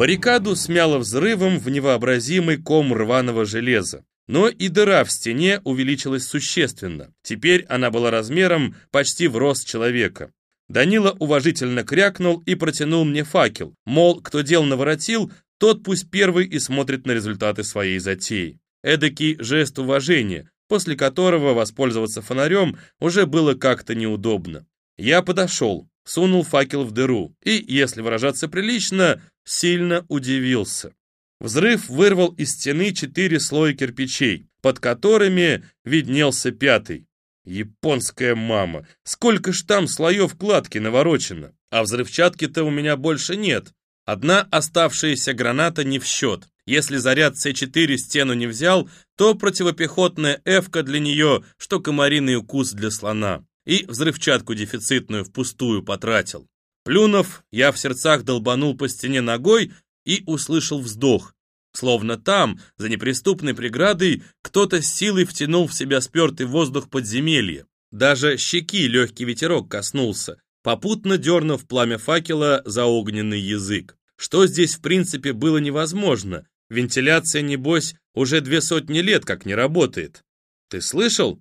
Баррикаду смяло взрывом в невообразимый ком рваного железа. Но и дыра в стене увеличилась существенно. Теперь она была размером почти в рост человека. Данила уважительно крякнул и протянул мне факел. Мол, кто дел наворотил, тот пусть первый и смотрит на результаты своей затеи. Эдакий жест уважения, после которого воспользоваться фонарем уже было как-то неудобно. Я подошел, сунул факел в дыру и, если выражаться прилично, сильно удивился. Взрыв вырвал из стены четыре слоя кирпичей, под которыми виднелся пятый. Японская мама! Сколько ж там слоев кладки наворочено! А взрывчатки-то у меня больше нет. Одна оставшаяся граната не в счет. Если заряд С4 стену не взял, то противопехотная эвка для нее, что комариный укус для слона. И взрывчатку дефицитную впустую потратил. Плюнув, я в сердцах долбанул по стене ногой и услышал вздох. Словно там, за неприступной преградой, кто-то силой втянул в себя спертый воздух подземелья. Даже щеки легкий ветерок коснулся, попутно дернув пламя факела за огненный язык. Что здесь в принципе было невозможно. Вентиляция, небось, уже две сотни лет как не работает. Ты слышал?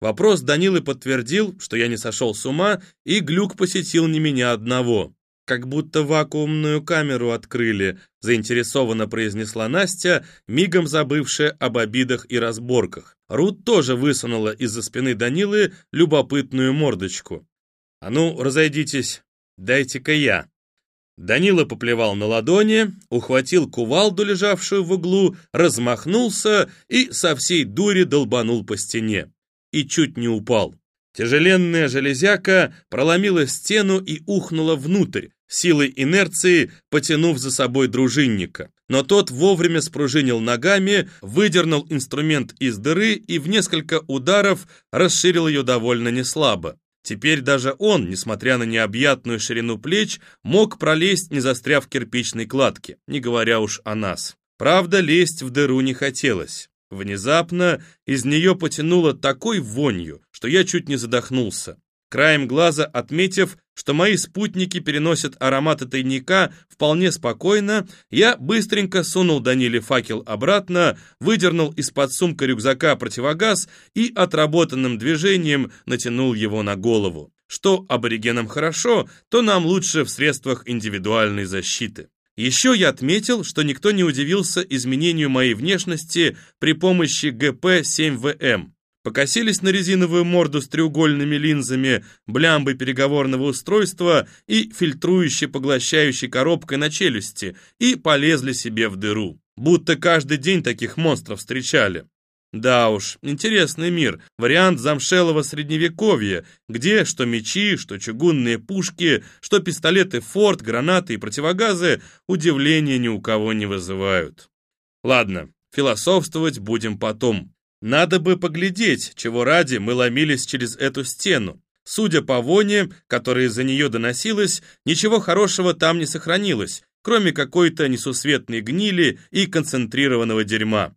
Вопрос Данилы подтвердил, что я не сошел с ума, и глюк посетил не меня одного. «Как будто вакуумную камеру открыли», заинтересованно произнесла Настя, мигом забывшая об обидах и разборках. Рут тоже высунула из-за спины Данилы любопытную мордочку. «А ну, разойдитесь, дайте-ка я». Данила поплевал на ладони, ухватил кувалду, лежавшую в углу, размахнулся и со всей дури долбанул по стене. И чуть не упал. Тяжеленная железяка проломила стену и ухнула внутрь, силой инерции потянув за собой дружинника. Но тот вовремя спружинил ногами, выдернул инструмент из дыры и в несколько ударов расширил ее довольно неслабо. Теперь даже он, несмотря на необъятную ширину плеч, мог пролезть, не застряв в кирпичной кладке, не говоря уж о нас. Правда, лезть в дыру не хотелось. Внезапно из нее потянуло такой вонью, что я чуть не задохнулся. Краем глаза отметив, что мои спутники переносят ароматы тайника вполне спокойно, я быстренько сунул Даниле факел обратно, выдернул из-под сумка рюкзака противогаз и отработанным движением натянул его на голову. Что аборигенам хорошо, то нам лучше в средствах индивидуальной защиты. Еще я отметил, что никто не удивился изменению моей внешности при помощи ГП-7ВМ покосились на резиновую морду с треугольными линзами, блямбой переговорного устройства и фильтрующей поглощающей коробкой на челюсти и полезли себе в дыру. Будто каждый день таких монстров встречали. Да уж, интересный мир, вариант замшелого средневековья, где что мечи, что чугунные пушки, что пистолеты Форд, гранаты и противогазы удивления ни у кого не вызывают. Ладно, философствовать будем потом. Надо бы поглядеть, чего ради мы ломились через эту стену. Судя по воне, которая из-за нее доносилась, ничего хорошего там не сохранилось, кроме какой-то несусветной гнили и концентрированного дерьма.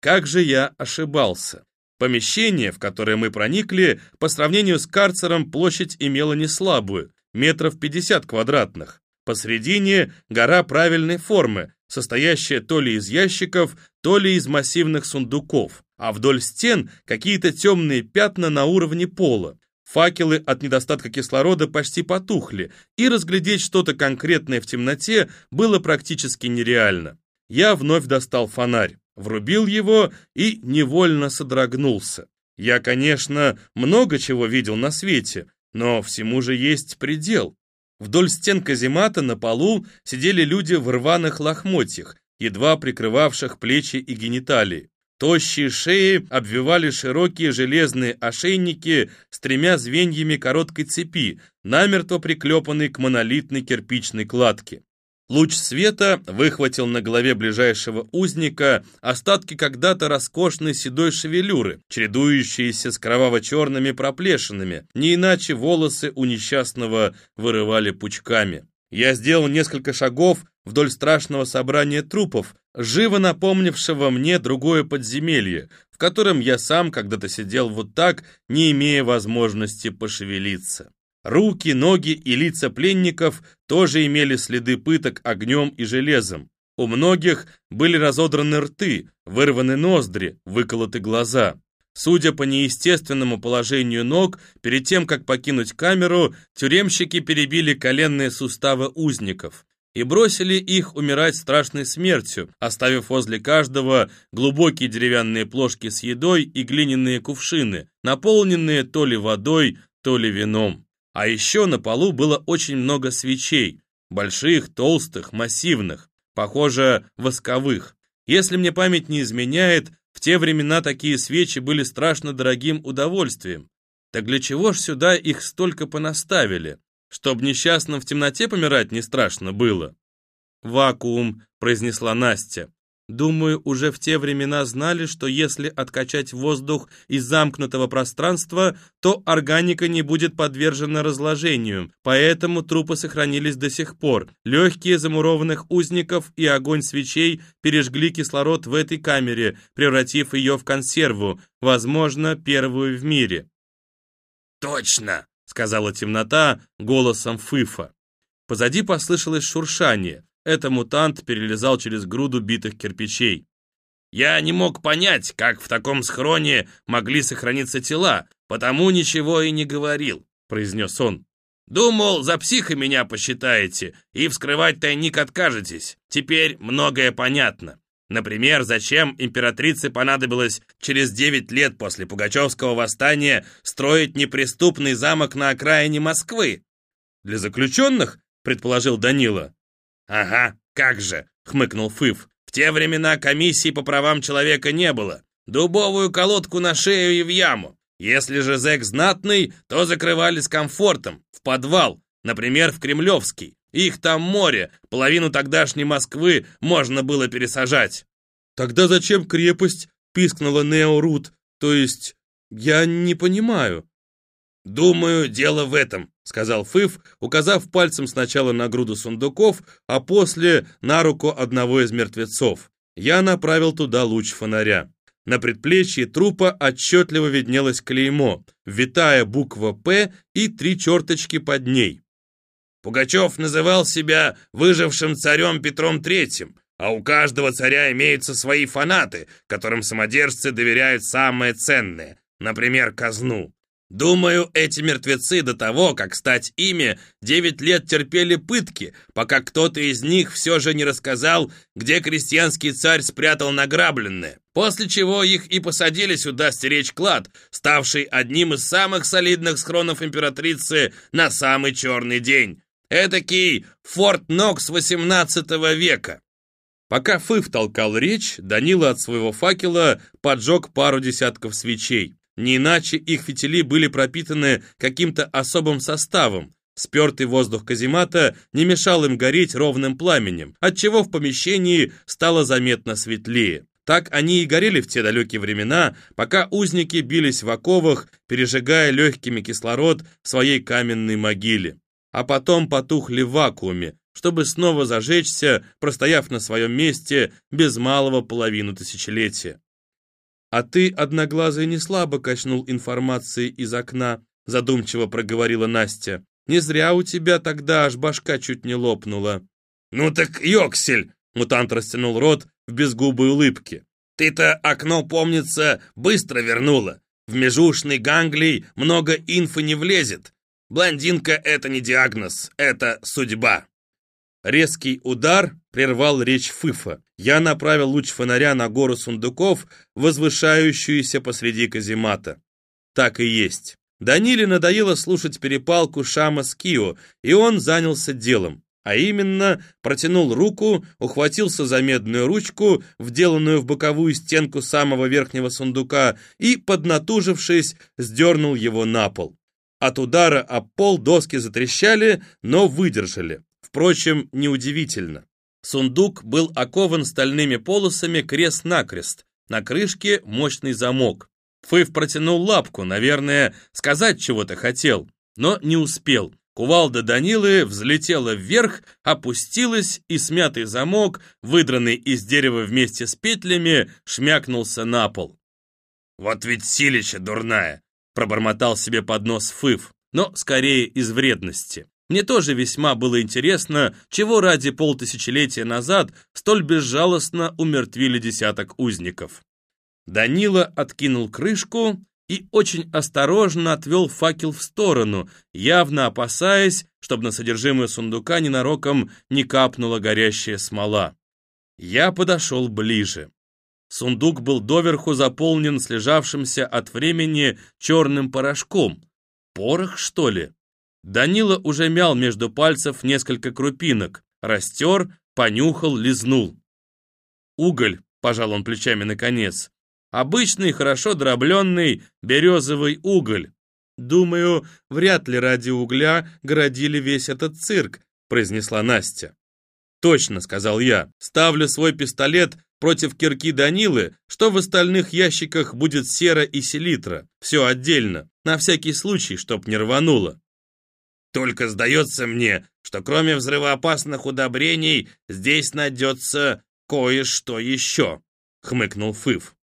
Как же я ошибался. Помещение, в которое мы проникли, по сравнению с карцером площадь имела не слабую, метров 50 квадратных. Посредине гора правильной формы, состоящая то ли из ящиков, то ли из массивных сундуков, а вдоль стен какие-то темные пятна на уровне пола. Факелы от недостатка кислорода почти потухли, и разглядеть что-то конкретное в темноте было практически нереально. Я вновь достал фонарь, врубил его и невольно содрогнулся. Я, конечно, много чего видел на свете, но всему же есть предел. Вдоль стен каземата на полу сидели люди в рваных лохмотьях, едва прикрывавших плечи и гениталии. Тощие шеи обвивали широкие железные ошейники с тремя звеньями короткой цепи, намертво приклепанной к монолитной кирпичной кладке. Луч света выхватил на голове ближайшего узника остатки когда-то роскошной седой шевелюры, чередующиеся с кроваво-черными проплешинами, не иначе волосы у несчастного вырывали пучками. Я сделал несколько шагов вдоль страшного собрания трупов, живо напомнившего мне другое подземелье, в котором я сам когда-то сидел вот так, не имея возможности пошевелиться. Руки, ноги и лица пленников тоже имели следы пыток огнем и железом. У многих были разодраны рты, вырваны ноздри, выколоты глаза. Судя по неестественному положению ног, перед тем, как покинуть камеру, тюремщики перебили коленные суставы узников и бросили их умирать страшной смертью, оставив возле каждого глубокие деревянные плошки с едой и глиняные кувшины, наполненные то ли водой, то ли вином. А еще на полу было очень много свечей, больших, толстых, массивных, похоже, восковых. Если мне память не изменяет, в те времена такие свечи были страшно дорогим удовольствием. Так для чего ж сюда их столько понаставили? Чтоб несчастным в темноте помирать не страшно было. «Вакуум», — произнесла Настя. Думаю, уже в те времена знали, что если откачать воздух из замкнутого пространства, то органика не будет подвержена разложению, поэтому трупы сохранились до сих пор. Легкие замурованных узников и огонь свечей пережгли кислород в этой камере, превратив ее в консерву, возможно, первую в мире. «Точно!» — сказала темнота голосом Фыфа. Позади послышалось шуршание. Это мутант перелезал через груду битых кирпичей. «Я не мог понять, как в таком схроне могли сохраниться тела, потому ничего и не говорил», — произнес он. «Думал, за психа меня посчитаете и вскрывать тайник откажетесь. Теперь многое понятно. Например, зачем императрице понадобилось через 9 лет после Пугачевского восстания строить неприступный замок на окраине Москвы? Для заключенных, предположил Данила. «Ага, как же!» — хмыкнул Фыв. «В те времена комиссии по правам человека не было. Дубовую колодку на шею и в яму. Если же зэк знатный, то закрывали с комфортом, в подвал, например, в Кремлевский. Их там море, половину тогдашней Москвы можно было пересажать». «Тогда зачем крепость?» — пискнула Нео Рут. «То есть, я не понимаю». «Думаю, дело в этом», — сказал Фыф, указав пальцем сначала на груду сундуков, а после на руку одного из мертвецов. Я направил туда луч фонаря. На предплечье трупа отчетливо виднелось клеймо, витая буква «П» и три черточки под ней. Пугачев называл себя выжившим царем Петром Третьим, а у каждого царя имеются свои фанаты, которым самодержцы доверяют самое ценное, например, казну. Думаю, эти мертвецы до того, как стать ими, девять лет терпели пытки, пока кто-то из них все же не рассказал, где крестьянский царь спрятал награбленное. После чего их и посадили сюда стеречь клад, ставший одним из самых солидных схронов императрицы на самый черный день. Этакий Форт Нокс 18 века. Пока Фыв толкал речь, Данила от своего факела поджег пару десятков свечей. Не иначе их фитили были пропитаны каким-то особым составом. Спертый воздух каземата не мешал им гореть ровным пламенем, отчего в помещении стало заметно светлее. Так они и горели в те далекие времена, пока узники бились в оковах, пережигая легкими кислород в своей каменной могиле. А потом потухли в вакууме, чтобы снова зажечься, простояв на своем месте без малого половину тысячелетия. «А ты, одноглазый, не слабо качнул информацией из окна», задумчиво проговорила Настя. «Не зря у тебя тогда аж башка чуть не лопнула». «Ну так Йоксель!» Мутант растянул рот в безгубой улыбке. «Ты-то окно, помнится, быстро вернула. В межушный ганглий много инфы не влезет. Блондинка — это не диагноз, это судьба». Резкий удар прервал речь Фыфа. Я направил луч фонаря на гору сундуков, возвышающуюся посреди каземата. Так и есть. Даниле надоело слушать перепалку Шама с Кио, и он занялся делом. А именно, протянул руку, ухватился за медную ручку, вделанную в боковую стенку самого верхнего сундука, и, поднатужившись, сдернул его на пол. От удара об пол доски затрещали, но выдержали. Впрочем, неудивительно. Сундук был окован стальными полосами крест-накрест. На крышке мощный замок. Фыв протянул лапку, наверное, сказать чего-то хотел, но не успел. Кувалда Данилы взлетела вверх, опустилась, и смятый замок, выдранный из дерева вместе с петлями, шмякнулся на пол. «Вот ведь силища дурная!» пробормотал себе под нос Фыв. но скорее из вредности. Мне тоже весьма было интересно, чего ради полтысячелетия назад столь безжалостно умертвили десяток узников. Данила откинул крышку и очень осторожно отвел факел в сторону, явно опасаясь, чтобы на содержимое сундука ненароком не капнула горящая смола. Я подошел ближе. Сундук был доверху заполнен слежавшимся от времени черным порошком. Порох, что ли? Данила уже мял между пальцев несколько крупинок, растер, понюхал, лизнул. «Уголь», — пожал он плечами наконец, — «обычный, хорошо дробленный березовый уголь. Думаю, вряд ли ради угля городили весь этот цирк», — произнесла Настя. «Точно», — сказал я, — «ставлю свой пистолет против кирки Данилы, что в остальных ящиках будет сера и селитра. Все отдельно, на всякий случай, чтоб не рвануло». «Только сдается мне, что кроме взрывоопасных удобрений здесь найдется кое-что еще», — хмыкнул Фыв.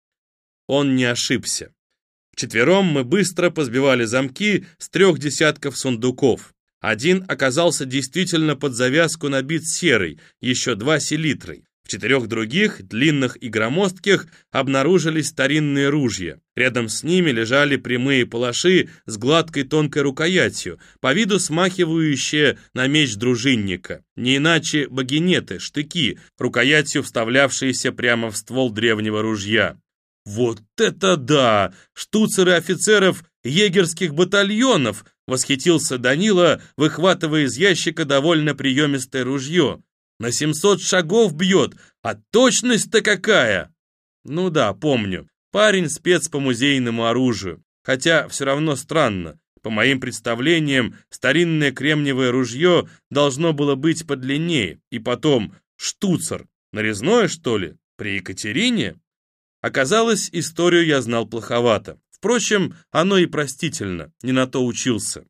Он не ошибся. Вчетвером мы быстро позбивали замки с трех десятков сундуков. Один оказался действительно под завязку набит серой, еще два селитрой. Четырех других, длинных и громоздких, обнаружились старинные ружья. Рядом с ними лежали прямые палаши с гладкой тонкой рукоятью, по виду смахивающие на меч дружинника. Не иначе багинеты, штыки, рукоятью вставлявшиеся прямо в ствол древнего ружья. «Вот это да! Штуцеры офицеров егерских батальонов!» Восхитился Данила, выхватывая из ящика довольно приемистое ружье. «На 700 шагов бьет, а точность-то какая!» «Ну да, помню. Парень спец по музейному оружию. Хотя все равно странно. По моим представлениям, старинное кремниевое ружье должно было быть подлиннее. И потом, штуцер. Нарезное, что ли? При Екатерине?» Оказалось, историю я знал плоховато. Впрочем, оно и простительно, не на то учился.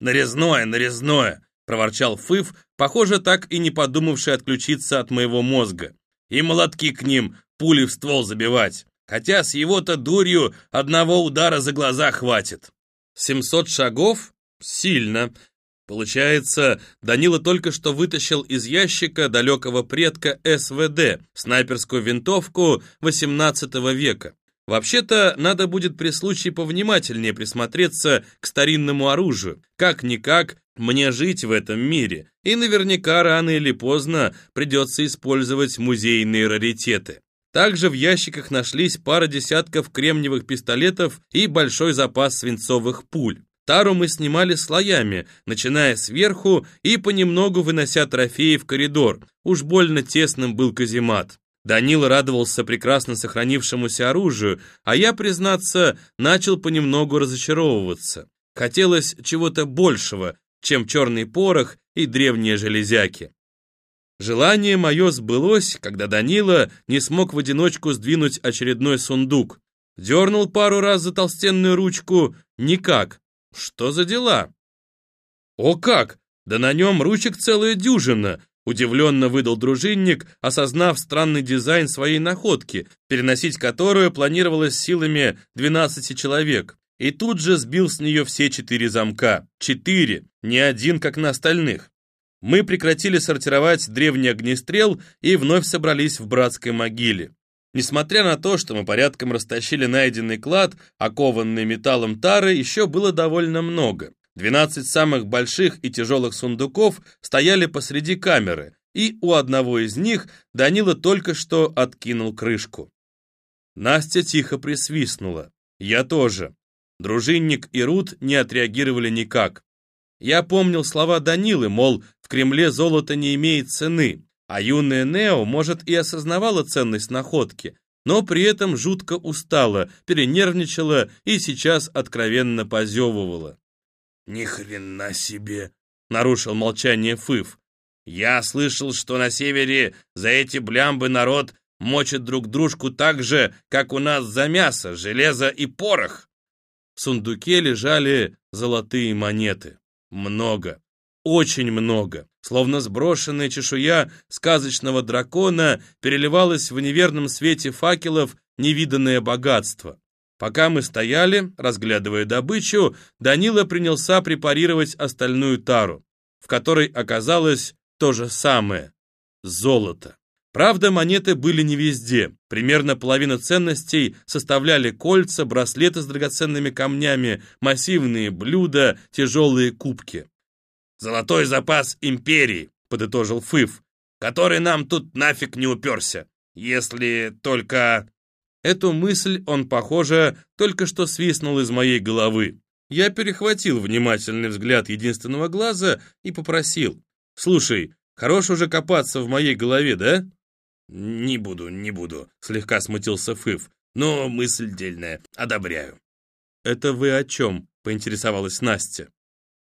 «Нарезное, нарезное!» — проворчал Фыв, похоже, так и не подумавший отключиться от моего мозга. «И молотки к ним, пули в ствол забивать. Хотя с его-то дурью одного удара за глаза хватит». «Семьсот шагов? Сильно. Получается, Данила только что вытащил из ящика далекого предка СВД, снайперскую винтовку XVIII века. Вообще-то, надо будет при случае повнимательнее присмотреться к старинному оружию. Как-никак, мне жить в этом мире, и наверняка рано или поздно придется использовать музейные раритеты. Также в ящиках нашлись пара десятков кремниевых пистолетов и большой запас свинцовых пуль. Тару мы снимали слоями, начиная сверху и понемногу вынося трофеи в коридор. Уж больно тесным был каземат. Данил радовался прекрасно сохранившемуся оружию, а я, признаться, начал понемногу разочаровываться. Хотелось чего-то большего, чем черный порох и древние железяки. Желание мое сбылось, когда Данила не смог в одиночку сдвинуть очередной сундук. Дернул пару раз за толстенную ручку, никак. Что за дела? О как! Да на нем ручек целая дюжина, Удивленно выдал дружинник, осознав странный дизайн своей находки, переносить которую планировалось силами 12 человек. И тут же сбил с нее все четыре замка. Четыре, не один, как на остальных. Мы прекратили сортировать древний огнестрел и вновь собрались в братской могиле. Несмотря на то, что мы порядком растащили найденный клад, окованный металлом тары еще было довольно много. Двенадцать самых больших и тяжелых сундуков стояли посреди камеры, и у одного из них Данила только что откинул крышку. Настя тихо присвистнула. Я тоже. Дружинник и Рут не отреагировали никак. Я помнил слова Данилы, мол, в Кремле золото не имеет цены, а юная Нео, может, и осознавала ценность находки, но при этом жутко устала, перенервничала и сейчас откровенно позевывала. «Ни хрена себе!» — нарушил молчание Фыв. «Я слышал, что на севере за эти блямбы народ мочит друг дружку так же, как у нас за мясо, железо и порох». В сундуке лежали золотые монеты. Много. Очень много. Словно сброшенная чешуя сказочного дракона переливалась в неверном свете факелов невиданное богатство. Пока мы стояли, разглядывая добычу, Данила принялся препарировать остальную тару, в которой оказалось то же самое – золото. Правда, монеты были не везде. Примерно половина ценностей составляли кольца, браслеты с драгоценными камнями, массивные блюда, тяжелые кубки. «Золотой запас империи», — подытожил Фыф, «который нам тут нафиг не уперся, если только...» Эту мысль он, похоже, только что свистнул из моей головы. Я перехватил внимательный взгляд единственного глаза и попросил. «Слушай, хорош уже копаться в моей голове, да?» «Не буду, не буду», — слегка смутился Фыф. «Но мысль дельная, одобряю». «Это вы о чем?» — поинтересовалась Настя.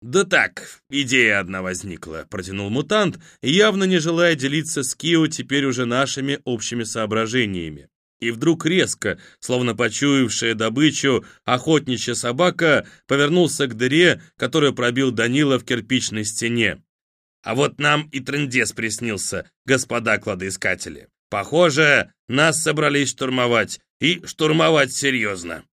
«Да так, идея одна возникла», — протянул мутант, явно не желая делиться с Кио теперь уже нашими общими соображениями. И вдруг резко, словно почуявшая добычу, охотничья собака повернулся к дыре, которую пробил Данила в кирпичной стене. А вот нам и трындец приснился, господа кладоискатели. Похоже, нас собрались штурмовать, и штурмовать серьезно.